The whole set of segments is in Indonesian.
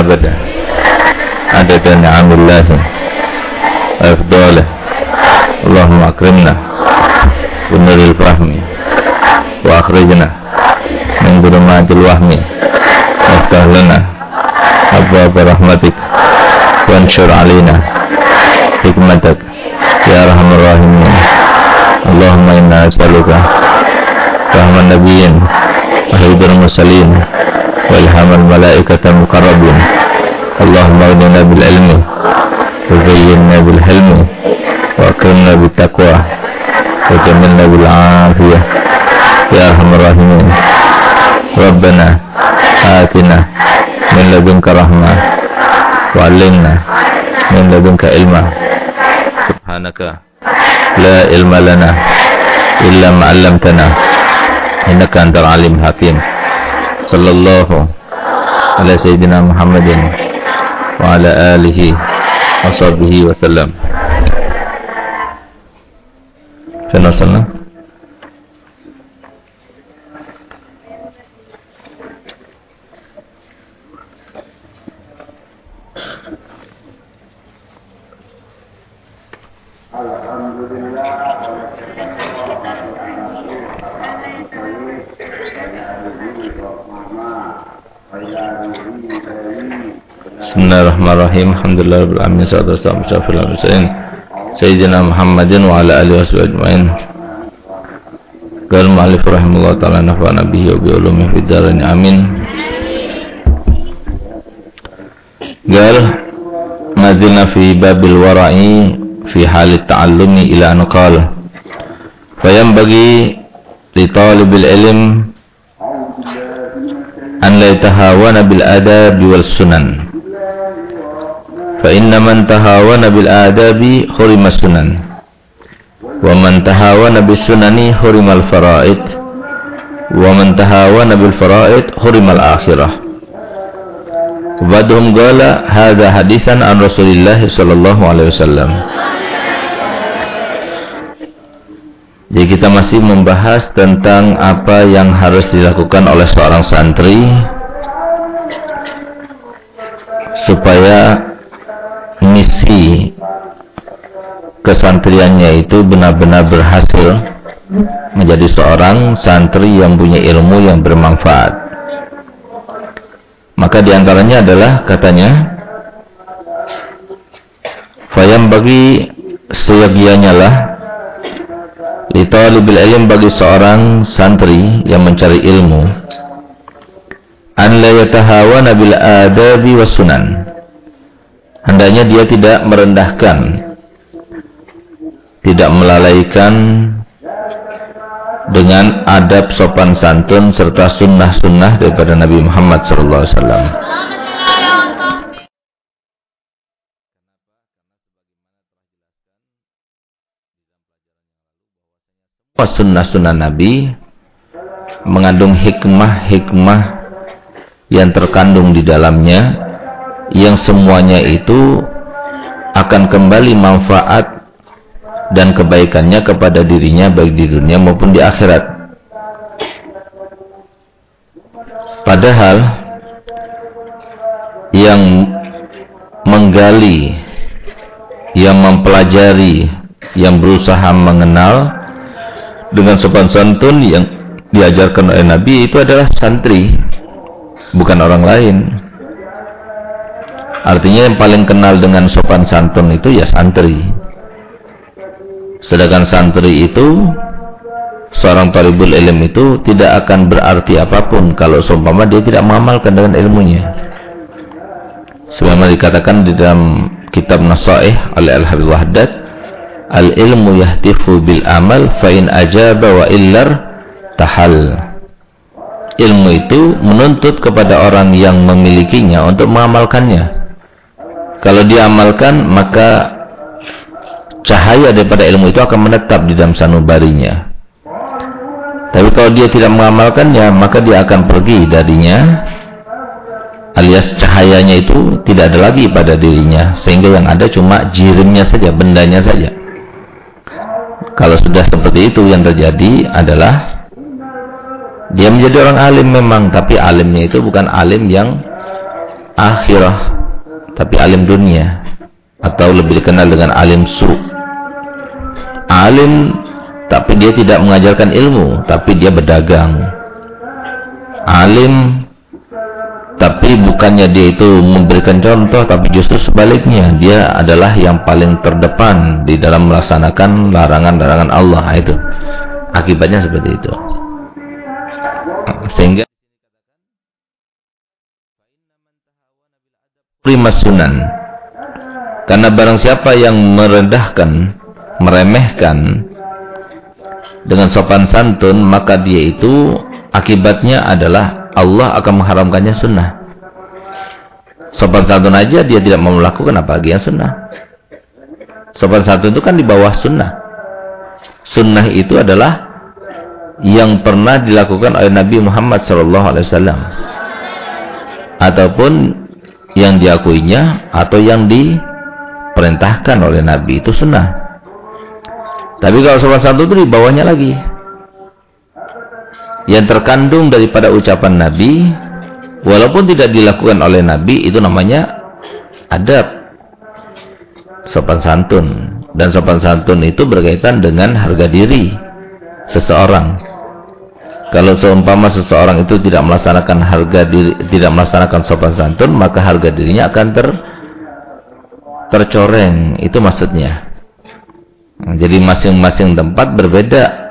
أبدا عدد نعم الله وإفضاله اللهم أكرمنا بنور الفهم وأخرجنا من ظلمات الوهم وافتح لنا أبواب رحمتك وانشر علينا حكمتك يا أرحم الراحمين اللهم إنا نسألك فهم النبيين وحفظ المرسلين والهام الملائكة المقربين اللهم اغننا بالعلم وزينا بالحلم وأكرمنا بالتقوى وجملنا بالعافية. يا أرحم الراحمين. ربنا آتنا من لدنك رحمة وعلمنا من لدنك علما. سبحانك لا علم لنا إلا ما علمتنا إنك أنت العليم الحكيم. صلى الله على سيدنا محمد وعلى آله وصحبه وسلم. فين Bismillahirrahmanirrahim. Alhamdulillahirabbil Salatu wassalamu ala rasulillah Sayyidina Muhammadin wa ala alihi washabihi ajmain. Qal mu'allif rahimahullah ta'ala nafa'ana bihi wa bi ulumihi fid dharain amin. Qal mazilna fi babil wara'i fi hal ta'allumi ila an qala fayanbaghi li talibil ilm an la yatahawana bil adab wal sunan Fa inna man tahawana bil adabi hurima sunan. Wa man tahawana bis sunani hurimal faraid. Wa man tahawana bil faraid hurimal akhirah. Wadhum gala hadha hadisan an Rasulillah sallallahu alaihi wasallam. Jadi kita masih membahas tentang apa yang harus dilakukan oleh seorang santri supaya misi kesantriannya itu benar-benar berhasil menjadi seorang santri yang punya ilmu yang bermanfaat. Maka di antaranya adalah katanya, Fayam bagi seyogianya lah Litalibil ilm bagi seorang santri yang mencari ilmu An la adabi was sunan hendaknya dia tidak merendahkan tidak melalaikan dengan adab sopan santun serta sunnah-sunnah daripada Nabi Muhammad SAW. Sunnah-sunnah Nabi mengandung hikmah-hikmah yang terkandung di dalamnya yang semuanya itu akan kembali manfaat dan kebaikannya kepada dirinya baik di dunia maupun di akhirat. Padahal yang menggali, yang mempelajari, yang berusaha mengenal dengan sopan santun yang diajarkan oleh Nabi itu adalah santri, bukan orang lain. Artinya yang paling kenal dengan sopan santun itu ya santri. Sedangkan santri itu seorang talibul ilm itu tidak akan berarti apa pun kalau seumpama dia tidak mengamalkan dengan ilmunya. Sebagaimana dikatakan di dalam kitab Nasaih oleh Al-Habib Wahdat, al-ilmu yahtifu bil amal fa in ajaba wa illar tahal. Ilmu itu menuntut kepada orang yang memilikinya untuk mengamalkannya. Kalau dia amalkan, maka cahaya daripada ilmu itu akan menetap di dalam sanubarinya. Tapi kalau dia tidak mengamalkannya, maka dia akan pergi darinya. Alias cahayanya itu tidak ada lagi pada dirinya. Sehingga yang ada cuma jirimnya saja, bendanya saja. Kalau sudah seperti itu yang terjadi adalah dia menjadi orang alim memang, tapi alimnya itu bukan alim yang akhirah tapi alim dunia atau lebih dikenal dengan alim su. Alim tapi dia tidak mengajarkan ilmu, tapi dia berdagang. Alim tapi bukannya dia itu memberikan contoh tapi justru sebaliknya dia adalah yang paling terdepan di dalam melaksanakan larangan-larangan Allah itu akibatnya seperti itu sehingga prima sunan karena barang siapa yang merendahkan meremehkan dengan sopan santun maka dia itu akibatnya adalah Allah akan mengharamkannya sunnah. Sopan santun aja dia tidak mau melakukan apalagi yang sunnah. Sopan santun itu kan di bawah sunnah. Sunnah itu adalah yang pernah dilakukan oleh Nabi Muhammad SAW, ataupun yang diakuinya atau yang diperintahkan oleh Nabi itu sunnah. Tapi kalau sopan santun itu di bawahnya lagi. Yang terkandung daripada ucapan Nabi walaupun tidak dilakukan oleh Nabi itu namanya adab. Sopan santun. Dan sopan santun itu berkaitan dengan harga diri seseorang kalau seumpama seseorang itu tidak melaksanakan harga diri tidak melaksanakan sopan santun maka harga dirinya akan ter tercoreng. Itu maksudnya. Jadi masing-masing tempat berbeda.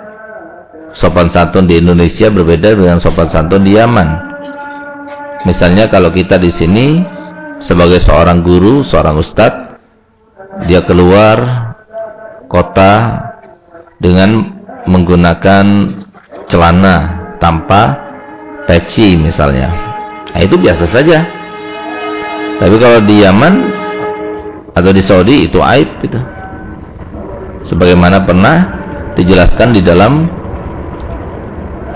Sopan santun di Indonesia berbeda dengan sopan santun di Yaman. Misalnya kalau kita di sini sebagai seorang guru, seorang ustadz, dia keluar kota dengan menggunakan celana tanpa peci misalnya. Nah, itu biasa saja. Tapi kalau di Yaman atau di Saudi itu aib gitu. Sebagaimana pernah dijelaskan di dalam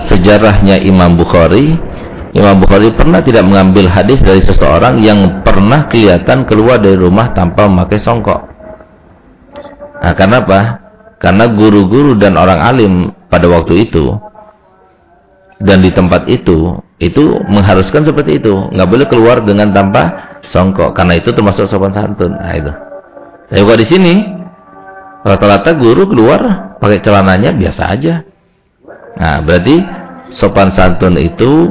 sejarahnya Imam Bukhari Imam Bukhari pernah tidak mengambil hadis dari seseorang yang pernah kelihatan keluar dari rumah tanpa memakai songkok nah karena apa? karena guru-guru dan orang alim pada waktu itu dan di tempat itu itu mengharuskan seperti itu nggak boleh keluar dengan tanpa songkok karena itu termasuk sopan santun nah itu tapi kalau di sini rata-rata guru keluar pakai celananya biasa aja Nah, berarti sopan santun itu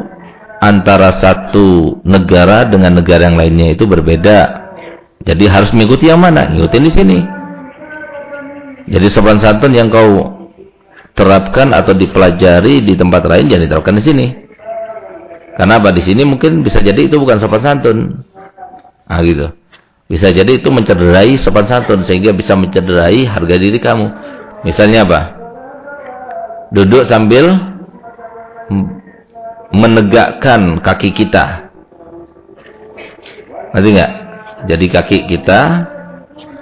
antara satu negara dengan negara yang lainnya itu berbeda. Jadi harus mengikuti yang mana? Ngikutin di sini. Jadi sopan santun yang kau terapkan atau dipelajari di tempat lain jangan diterapkan di sini. Karena apa? Di sini mungkin bisa jadi itu bukan sopan santun. Ah gitu. Bisa jadi itu mencederai sopan santun sehingga bisa mencederai harga diri kamu. Misalnya apa? duduk sambil menegakkan kaki kita. Ngerti nggak? Jadi kaki kita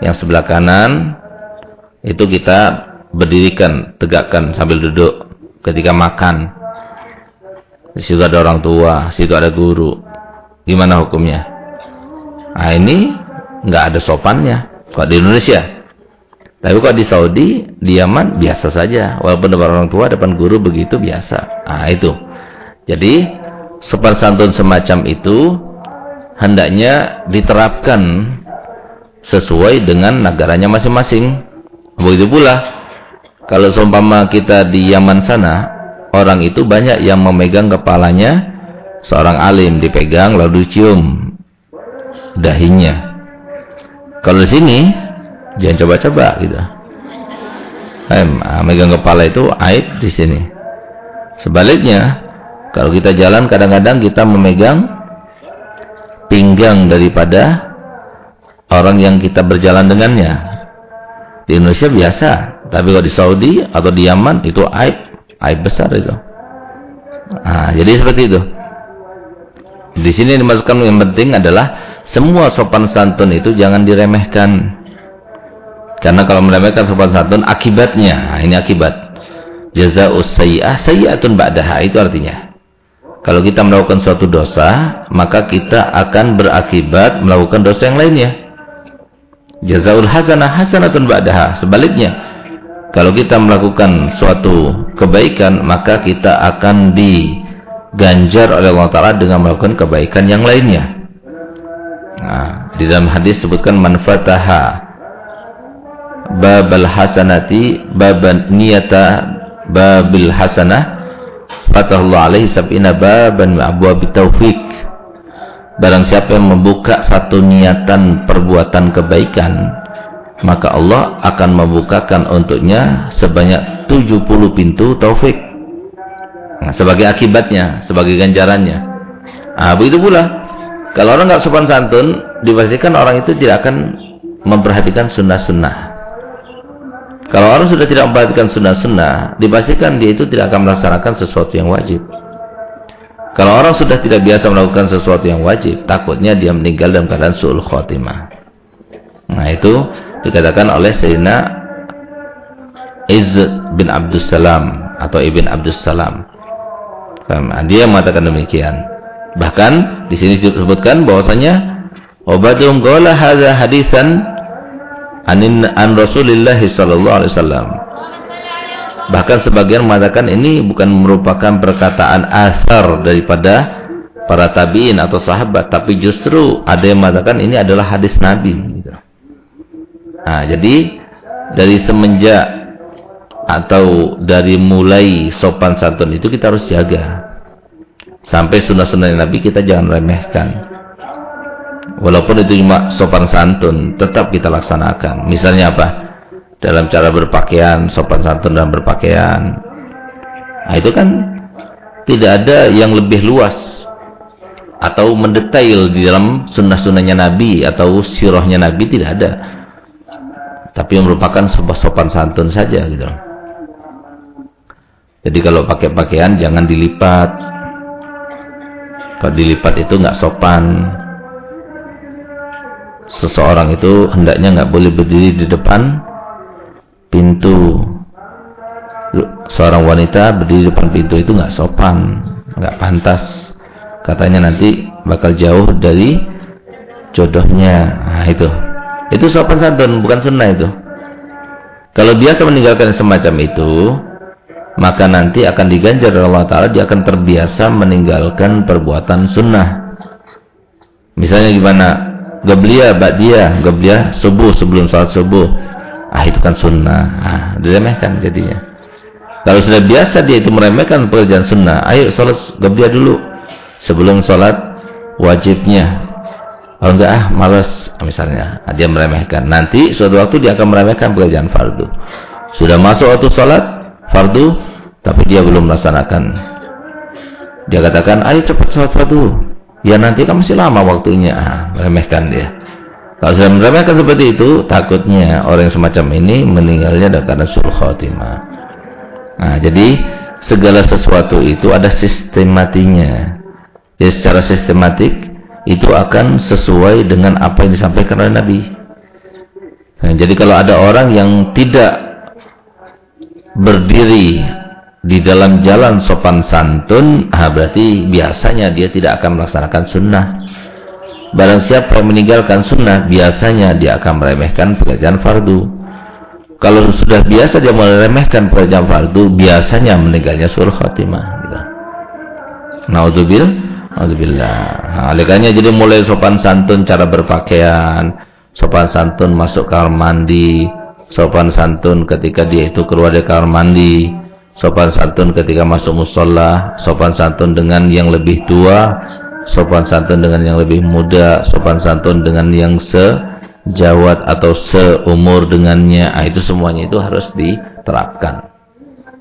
yang sebelah kanan itu kita berdirikan, tegakkan sambil duduk ketika makan. Di situ ada orang tua, situ ada guru. Gimana hukumnya? Nah ini nggak ada sopannya. Kok di Indonesia? Tapi kalau di Saudi, di Yaman biasa saja. Walaupun depan orang tua, depan guru begitu biasa. Ah itu. Jadi sopan santun semacam itu hendaknya diterapkan sesuai dengan negaranya masing-masing. Begitu pula kalau seumpama kita di Yaman sana, orang itu banyak yang memegang kepalanya seorang alim dipegang lalu dicium dahinya. Kalau di sini Jangan coba-coba gitu. Eh, megang kepala itu aib di sini. Sebaliknya, kalau kita jalan kadang-kadang kita memegang pinggang daripada orang yang kita berjalan dengannya. Di Indonesia biasa, tapi kalau di Saudi atau di Yaman itu aib, aib besar itu. Nah, jadi seperti itu. Di sini dimasukkan yang penting adalah semua sopan santun itu jangan diremehkan. Karena kalau meremehkan sopan santun akibatnya, nah ini akibat. Jazaa'us sayyi'ah sayyi'atun ba'daha itu artinya. Kalau kita melakukan suatu dosa, maka kita akan berakibat melakukan dosa yang lainnya. Jazaul hasanah hasanatun ba'daha. Sebaliknya, kalau kita melakukan suatu kebaikan, maka kita akan diganjar oleh Allah Ta'ala dengan melakukan kebaikan yang lainnya. Nah, di dalam hadis sebutkan manfataha babal hasanati baban niyata babil hasanah fatahullah alaihi sab'ina baban abwab taufik barang siapa yang membuka satu niatan perbuatan kebaikan maka Allah akan membukakan untuknya sebanyak 70 pintu taufik nah, sebagai akibatnya sebagai ganjarannya nah, begitu pula kalau orang nggak sopan santun, dipastikan orang itu tidak akan memperhatikan sunnah-sunnah. Kalau orang sudah tidak memperhatikan sunnah-sunnah, dipastikan dia itu tidak akan melaksanakan sesuatu yang wajib. Kalau orang sudah tidak biasa melakukan sesuatu yang wajib, takutnya dia meninggal dalam keadaan su'ul khotimah. Nah itu dikatakan oleh Sayyidina Iz bin Abdus Salam atau Ibn Abdus Salam. Dia mengatakan demikian. Bahkan di sini disebutkan bahwasanya Ubadum qala hadza hadisan anin an Rasulillah sallallahu alaihi wasallam. Bahkan sebagian mengatakan ini bukan merupakan perkataan asar daripada para tabi'in atau sahabat, tapi justru ada yang mengatakan ini adalah hadis Nabi. Nah, jadi dari semenjak atau dari mulai sopan santun itu kita harus jaga. Sampai sunnah-sunnah Nabi kita jangan remehkan. Walaupun itu cuma sopan santun, tetap kita laksanakan. Misalnya apa? Dalam cara berpakaian, sopan santun dalam berpakaian. Nah, itu kan tidak ada yang lebih luas atau mendetail di dalam sunnah-sunnahnya Nabi atau sirahnya Nabi tidak ada. Tapi yang merupakan sebuah sopan santun saja gitu. Jadi kalau pakai pakaian jangan dilipat, kalau dilipat itu nggak sopan. Seseorang itu hendaknya nggak boleh berdiri di depan pintu. Seorang wanita berdiri di depan pintu itu nggak sopan, nggak pantas. Katanya nanti bakal jauh dari jodohnya. Nah, itu. Itu sopan santun, bukan sunnah itu. Kalau biasa meninggalkan semacam itu, maka nanti akan diganjar oleh Allah Ta'ala dia akan terbiasa meninggalkan perbuatan sunnah. Misalnya gimana? Gabliya, Ba'diyah, Gabliya subuh sebelum salat subuh. Ah itu kan sunnah. Ah diremehkan jadinya. Kalau sudah biasa dia itu meremehkan pekerjaan sunnah ayo salat Gabliya dulu. Sebelum salat wajibnya kalau enggak ah malas misalnya dia meremehkan nanti suatu waktu dia akan meremehkan pekerjaan fardu sudah masuk waktu salat fardu tapi dia belum melaksanakan. Dia katakan, ayo cepat sholat fardu. Ya nanti kan masih lama waktunya. Ah, meremehkan dia. Kalau sudah meremehkan seperti itu, takutnya orang yang semacam ini meninggalnya keadaan suruh khotimah. Nah, jadi segala sesuatu itu ada sistematinya. Jadi secara sistematik itu akan sesuai dengan apa yang disampaikan oleh Nabi. Nah, jadi kalau ada orang yang tidak berdiri di dalam jalan sopan santun, ah, berarti biasanya dia tidak akan melaksanakan sunnah. Barang siapa yang meninggalkan sunnah, biasanya dia akan meremehkan pekerjaan fardu. Kalau sudah biasa dia meremehkan pekerjaan fardu, biasanya meninggalnya suruh khatimah. Gitu. Naudzubil, naudzubillah. Nah, jadi mulai sopan santun cara berpakaian, sopan santun masuk kamar mandi, sopan santun ketika dia itu keluar dari kamar mandi, sopan santun ketika masuk musola, sopan santun dengan yang lebih tua, sopan santun dengan yang lebih muda, sopan santun dengan yang sejawat atau seumur dengannya. Ah, itu semuanya itu harus diterapkan.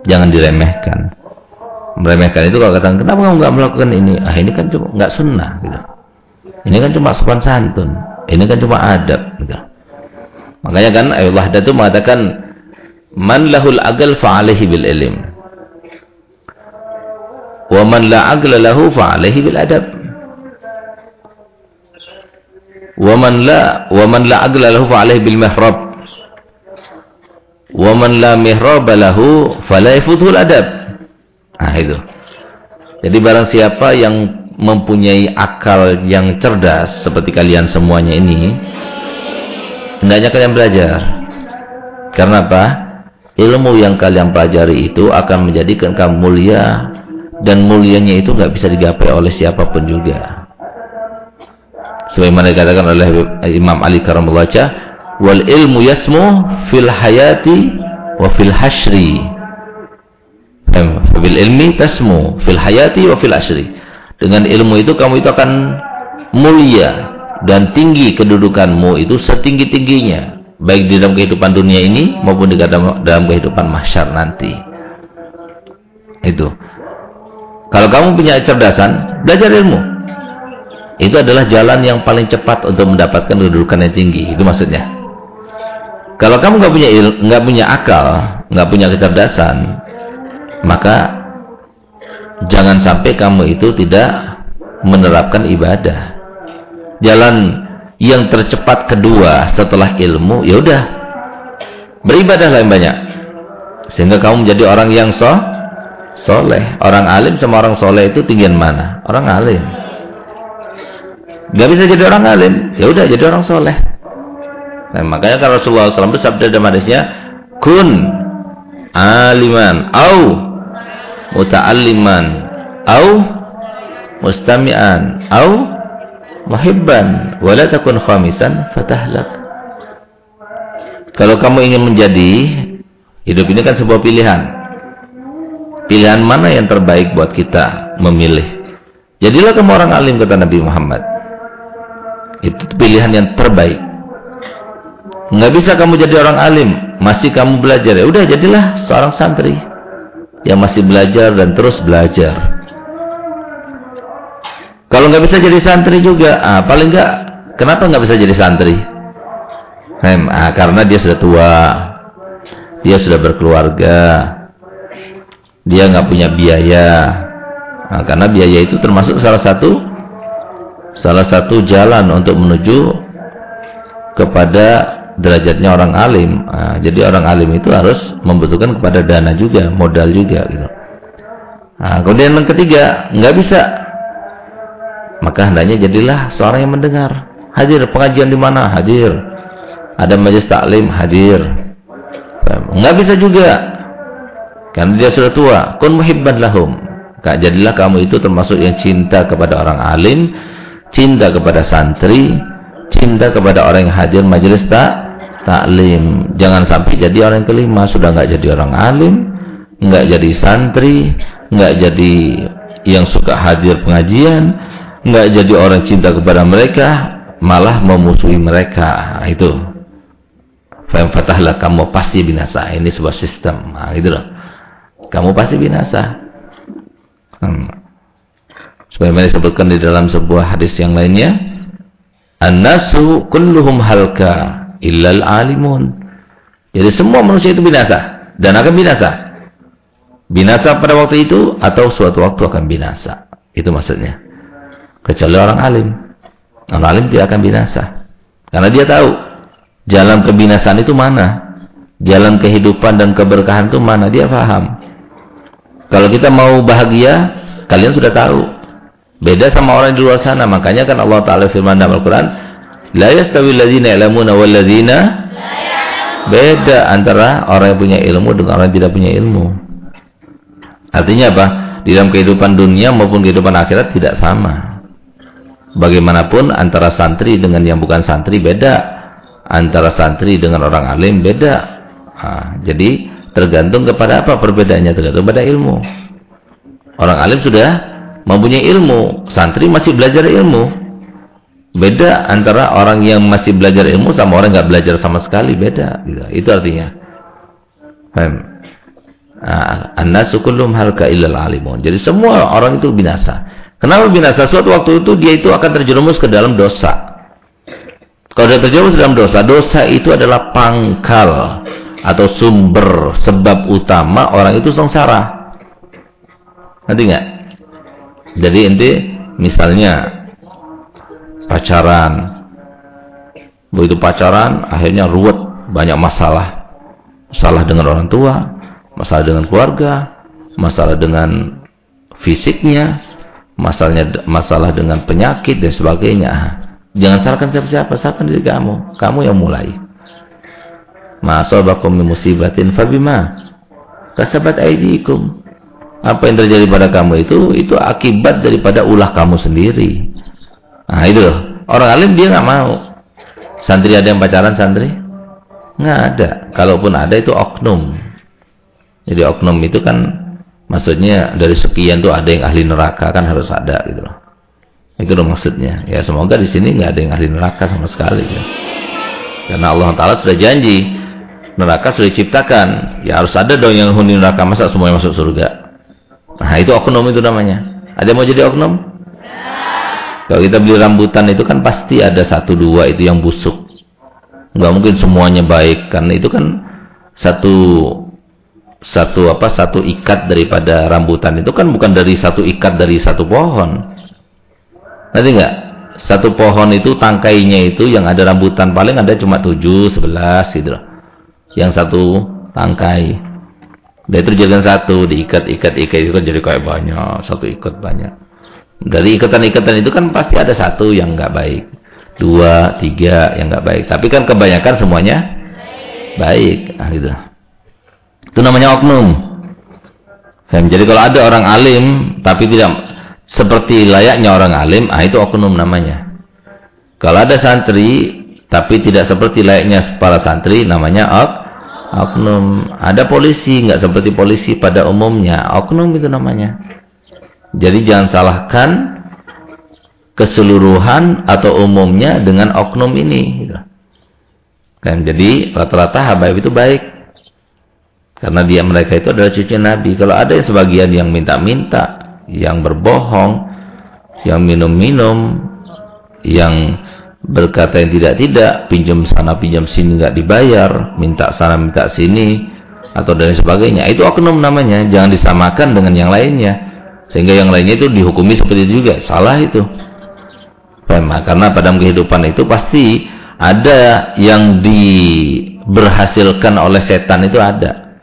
Jangan diremehkan. Meremehkan itu kalau katakan, kenapa kamu nggak melakukan ini? Ah, ini kan cuma nggak sunnah. Gitu. Ini kan cuma sopan santun. Ini kan cuma adab. Gitu. Makanya kan Allah itu mengatakan, Man lahul agal fa'alaihi bil ilm. Wa man la aqla lahu fa alaihi bil adab. Wa man la wa man la aqla lahu fa alaihi bil mihrab. Wa man la mihrab lahu fala yafudhul adab. Nah itu. Jadi barang siapa yang mempunyai akal yang cerdas seperti kalian semuanya ini, hendaknya kalian belajar. Karena apa? Ilmu yang kalian pelajari itu akan menjadikan kamu mulia dan mulianya itu nggak bisa digapai oleh siapa pun juga. Sebagaimana dikatakan oleh Imam Ali karamullah wal ilmu yasmu fil hayati wa fil hashri. Bil ilmi tasmu fil hayati wa fil hashri. Dengan ilmu itu kamu itu akan mulia dan tinggi kedudukanmu itu setinggi-tingginya. Baik di dalam kehidupan dunia ini maupun di dalam, dalam kehidupan mahsyar nanti. Itu. Kalau kamu punya kecerdasan belajar ilmu. Itu adalah jalan yang paling cepat untuk mendapatkan kedudukan yang tinggi. Itu maksudnya. Kalau kamu nggak punya nggak punya akal nggak punya kecerdasan maka jangan sampai kamu itu tidak menerapkan ibadah jalan yang tercepat kedua setelah ilmu, ya udah. Beribadahlah yang banyak. Sehingga kamu menjadi orang yang so, soleh. Orang alim sama orang soleh itu tinggian mana? Orang alim. Gak bisa jadi orang alim, ya udah jadi orang soleh. Nah, makanya kalau Rasulullah SAW bersabda dalam hadisnya, kun aliman, au muta'alliman, au mustami'an, au muhibban wala takun khamisan fatahlak. Kalau kamu ingin menjadi hidup ini kan sebuah pilihan. Pilihan mana yang terbaik buat kita memilih? Jadilah kamu orang alim kata Nabi Muhammad. Itu pilihan yang terbaik. Nggak bisa kamu jadi orang alim. Masih kamu belajar. Ya udah jadilah seorang santri yang masih belajar dan terus belajar kalau nggak bisa jadi santri juga, ah, paling nggak, kenapa nggak bisa jadi santri? Ah, karena dia sudah tua, dia sudah berkeluarga, dia nggak punya biaya. Nah, karena biaya itu termasuk salah satu salah satu jalan untuk menuju kepada derajatnya orang alim. Nah, jadi orang alim itu harus membutuhkan kepada dana juga, modal juga gitu. Nah, kemudian yang ketiga, nggak bisa maka hendaknya jadilah seorang yang mendengar. Hadir pengajian di mana? Hadir. Ada majelis taklim? Hadir. Enggak bisa juga. Karena dia sudah tua. Kun muhibban lahum. Kak, jadilah kamu itu termasuk yang cinta kepada orang alim, cinta kepada santri, cinta kepada orang yang hadir majelis tak taklim. Jangan sampai jadi orang kelima. Sudah enggak jadi orang alim, enggak jadi santri, enggak jadi yang suka hadir pengajian, nggak jadi orang cinta kepada mereka malah memusuhi mereka. Itu. Faham fatahlah kamu pasti binasa. Ini sebuah sistem. Nah, gitu loh. Kamu pasti binasa. Hmm. sebagaimana disebutkan di dalam sebuah hadis yang lainnya an-nasu kulluhum halka illal alimun jadi semua manusia itu binasa dan akan binasa binasa pada waktu itu atau suatu waktu akan binasa itu maksudnya kecuali orang alim. Orang alim tidak akan binasa. Karena dia tahu jalan kebinasaan itu mana. Jalan kehidupan dan keberkahan itu mana, dia paham. Kalau kita mau bahagia, kalian sudah tahu. Beda sama orang di luar sana. Makanya kan Allah Ta'ala firman dalam Al-Quran, La yastawi ladhina ilamuna wal ladhina Beda antara orang yang punya ilmu dengan orang yang tidak punya ilmu. Artinya apa? Di dalam kehidupan dunia maupun kehidupan akhirat tidak sama. Bagaimanapun antara santri dengan yang bukan santri beda. Antara santri dengan orang alim beda. Nah, jadi tergantung kepada apa perbedaannya tergantung pada ilmu. Orang alim sudah mempunyai ilmu, santri masih belajar ilmu. Beda antara orang yang masih belajar ilmu sama orang nggak belajar sama sekali beda. Gitu. Itu artinya. Nah, An-nasu halka illal alimun. Jadi semua orang itu binasa. Kenapa binasa? Suatu waktu itu dia itu akan terjerumus ke dalam dosa. Kalau dia terjerumus dalam dosa, dosa itu adalah pangkal atau sumber sebab utama orang itu sengsara. Nanti nggak? Jadi inti misalnya pacaran, begitu pacaran akhirnya ruwet, banyak masalah, masalah dengan orang tua, masalah dengan keluarga, masalah dengan fisiknya, masalahnya masalah dengan penyakit dan sebagainya. Jangan salahkan siapa-siapa, salahkan diri kamu. Kamu yang mulai. Ma'asabakum min musibatin fabima kasabat aydikum. Apa yang terjadi pada kamu itu itu akibat daripada ulah kamu sendiri. Nah, itu loh. Orang alim dia nggak mau. Santri ada yang pacaran santri? Nggak ada. Kalaupun ada itu oknum. Jadi oknum itu kan maksudnya dari sekian tuh ada yang ahli neraka kan harus ada gitu loh. Itu loh maksudnya. Ya semoga di sini nggak ada yang ahli neraka sama sekali. Ya. Karena Allah Taala sudah janji neraka sudah diciptakan. Ya harus ada dong yang huni neraka masa semuanya masuk surga. Nah itu oknum itu namanya. Ada yang mau jadi oknum? Kalau kita beli rambutan itu kan pasti ada satu dua itu yang busuk. Nggak mungkin semuanya baik karena itu kan satu satu apa satu ikat daripada rambutan itu kan bukan dari satu ikat dari satu pohon. Nanti enggak? Satu pohon itu tangkainya itu yang ada rambutan paling ada cuma tujuh, sebelas gitu loh. Yang satu tangkai. Dan itu satu, diikat-ikat ikat itu jadi kayak banyak, satu ikat banyak. Dari ikatan-ikatan itu kan pasti ada satu yang enggak baik. Dua, tiga yang enggak baik. Tapi kan kebanyakan semuanya baik. Nah, gitu. Itu namanya oknum. Jadi kalau ada orang alim tapi tidak seperti layaknya orang alim, ah itu oknum namanya. Kalau ada santri tapi tidak seperti layaknya para santri, namanya ok, oknum. Ada polisi nggak seperti polisi pada umumnya, oknum itu namanya. Jadi jangan salahkan keseluruhan atau umumnya dengan oknum ini. Gitu. Kan jadi rata-rata habaib itu baik. Karena dia mereka itu adalah cucu Nabi. Kalau ada yang sebagian yang minta-minta, yang berbohong, yang minum-minum, yang berkata yang tidak-tidak, pinjam sana pinjam sini nggak dibayar, minta sana minta sini, atau dan sebagainya. Itu oknum namanya. Jangan disamakan dengan yang lainnya. Sehingga yang lainnya itu dihukumi seperti itu juga. Salah itu. Karena pada kehidupan itu pasti ada yang diberhasilkan oleh setan itu ada.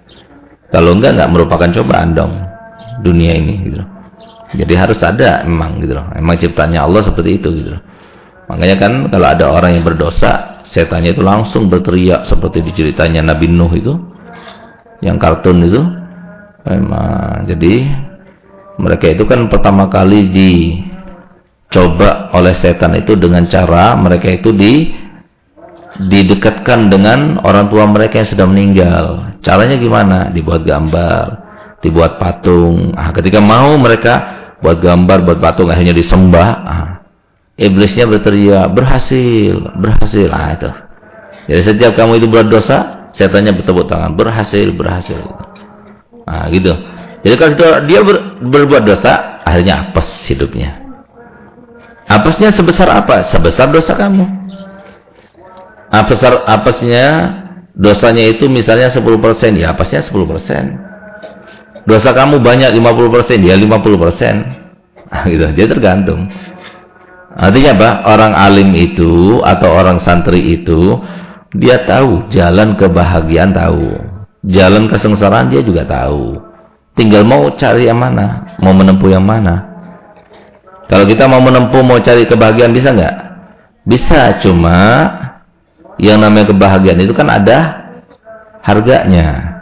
Kalau enggak enggak merupakan cobaan dong dunia ini gitu. Jadi harus ada memang gitu loh. Memang ciptanya Allah seperti itu gitu loh. Makanya kan kalau ada orang yang berdosa, setannya itu langsung berteriak seperti diceritanya Nabi Nuh itu. Yang kartun itu. Memang jadi mereka itu kan pertama kali dicoba oleh setan itu dengan cara mereka itu di didekatkan dengan orang tua mereka yang sudah meninggal. Caranya gimana? Dibuat gambar, dibuat patung. Ah, ketika mau mereka buat gambar, buat patung, akhirnya disembah. Ah, iblisnya berteriak, berhasil, berhasil. Ah, itu. Jadi setiap kamu itu buat dosa, setannya bertepuk tangan, berhasil, berhasil. Ah, gitu. Jadi kalau dia ber, berbuat dosa, akhirnya apes hidupnya. Apesnya sebesar apa? Sebesar dosa kamu apesar apesnya dosanya itu misalnya 10%, ya apesnya 10%. Dosa kamu banyak 50%, ya 50%. Nah, gitu. Dia tergantung. Artinya apa? Orang alim itu atau orang santri itu dia tahu jalan kebahagiaan tahu. Jalan kesengsaraan dia juga tahu. Tinggal mau cari yang mana, mau menempuh yang mana. Kalau kita mau menempuh, mau cari kebahagiaan bisa nggak? Bisa, cuma yang namanya kebahagiaan itu kan ada harganya.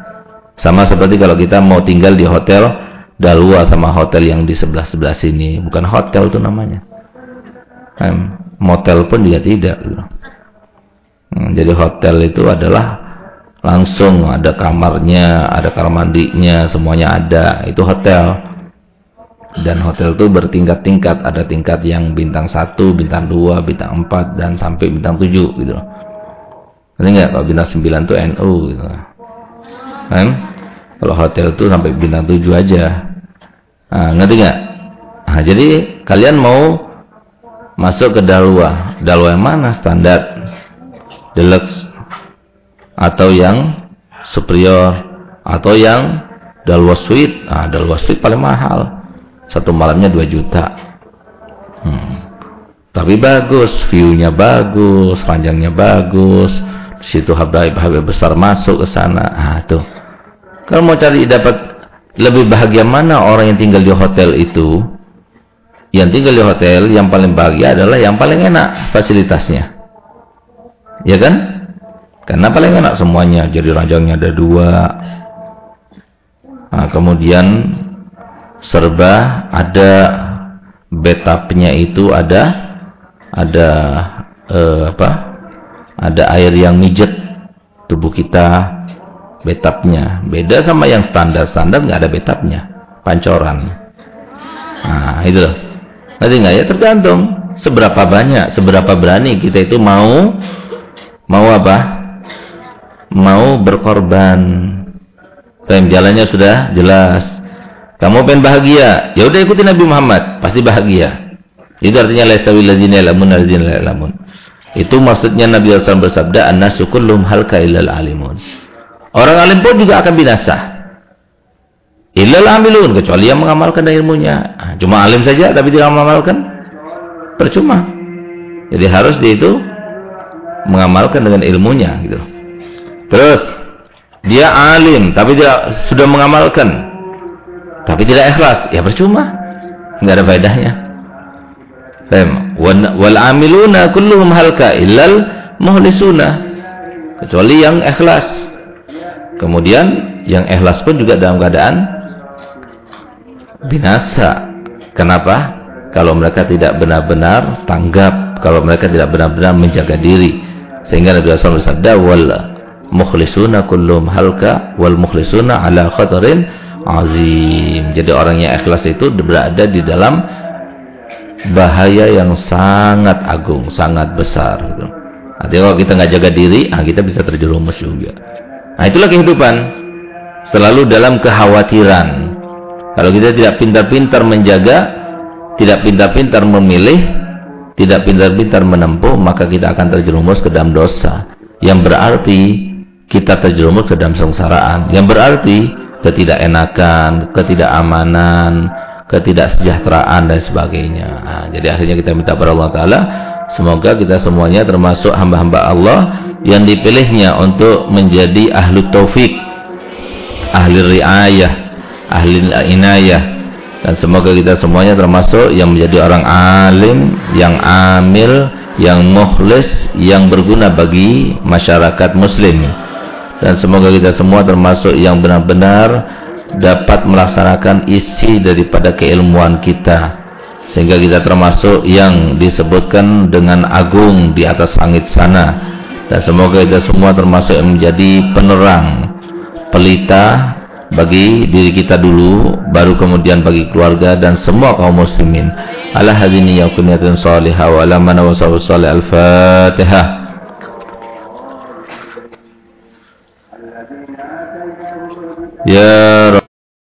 Sama seperti kalau kita mau tinggal di hotel Dalua sama hotel yang di sebelah-sebelah sini. Bukan hotel itu namanya. Kan, motel pun juga tidak. Gitu. Hmm, jadi hotel itu adalah langsung ada kamarnya, ada kamar mandinya, semuanya ada. Itu hotel. Dan hotel itu bertingkat-tingkat. Ada tingkat yang bintang 1, bintang 2, bintang 4, dan sampai bintang 7 gitu loh. Ngerti enggak kalau bintang 9 itu NU gitu. Kan? Kalau hotel itu sampai bintang 7 aja. Nah, ngerti enggak? Nah, jadi kalian mau masuk ke dalwa. Dalwa yang mana? Standar, deluxe atau yang superior atau yang dalwa suite. Nah, dalwa suite paling mahal. Satu malamnya 2 juta. Hmm. Tapi bagus, view-nya bagus, ranjangnya bagus, situ habaib-habaib besar masuk ke sana. Ah tuh. Kalau mau cari dapat lebih bahagia mana orang yang tinggal di hotel itu? Yang tinggal di hotel yang paling bahagia adalah yang paling enak fasilitasnya. Ya kan? Karena paling enak semuanya. Jadi ranjangnya ada dua. Nah, kemudian serba ada betapnya itu ada ada uh, apa? Ada air yang mijet tubuh kita betapnya. Beda sama yang standar-standar nggak ada betapnya, pancoran. Nah, itu loh. Nanti nggak ya tergantung seberapa banyak, seberapa berani kita itu mau mau apa? Mau berkorban. Time jalannya sudah jelas. Kamu pengen bahagia, ya udah ikuti Nabi Muhammad, pasti bahagia. Itu artinya la yastawil ladzina ya'lamun ladzina. Itu maksudnya Nabi SAW bersabda, "An-nasu halka illal alimun." Orang alim pun juga akan binasa. Illal amilun kecuali yang mengamalkan ilmunya. Ah, cuma alim saja tapi tidak mengamalkan percuma. Jadi harus dia itu mengamalkan dengan ilmunya gitu. Terus dia alim tapi dia sudah mengamalkan tapi tidak ikhlas, ya percuma. Enggak ada faedahnya. Wal amiluna kulluhum halka illal muhlisuna. Kecuali yang ikhlas. Kemudian yang ikhlas pun juga dalam keadaan binasa. Kenapa? Kalau mereka tidak benar-benar tanggap, kalau mereka tidak benar-benar menjaga diri. Sehingga Nabi SAW bersabda, "Wal mukhlisuna kullum halka wal mukhlisuna ala khatarin azim." Jadi orang yang ikhlas itu berada di dalam bahaya yang sangat agung, sangat besar gitu. Artinya kalau kita nggak jaga diri, ah kita bisa terjerumus juga. Nah itulah kehidupan. Selalu dalam kekhawatiran. Kalau kita tidak pintar-pintar menjaga, tidak pintar-pintar memilih, tidak pintar-pintar menempuh, maka kita akan terjerumus ke dalam dosa. Yang berarti kita terjerumus ke dalam sengsaraan. Yang berarti ketidakenakan, ketidakamanan, ketidaksejahteraan dan sebagainya. Nah, jadi akhirnya kita minta kepada Allah Taala semoga kita semuanya termasuk hamba-hamba Allah yang dipilihnya untuk menjadi ahlu taufik, ahli riayah, ahli inayah. Dan semoga kita semuanya termasuk yang menjadi orang alim, yang amil, yang mukhlis, yang berguna bagi masyarakat muslim. Dan semoga kita semua termasuk yang benar-benar dapat melaksanakan isi daripada keilmuan kita. Sehingga kita termasuk yang disebutkan dengan agung di atas langit sana. Dan semoga kita semua termasuk yang menjadi penerang pelita bagi diri kita dulu baru kemudian bagi keluarga dan semua kaum muslimin. Ala hadini ya kunyatin salihah wa ala mana salih al-fatihah ya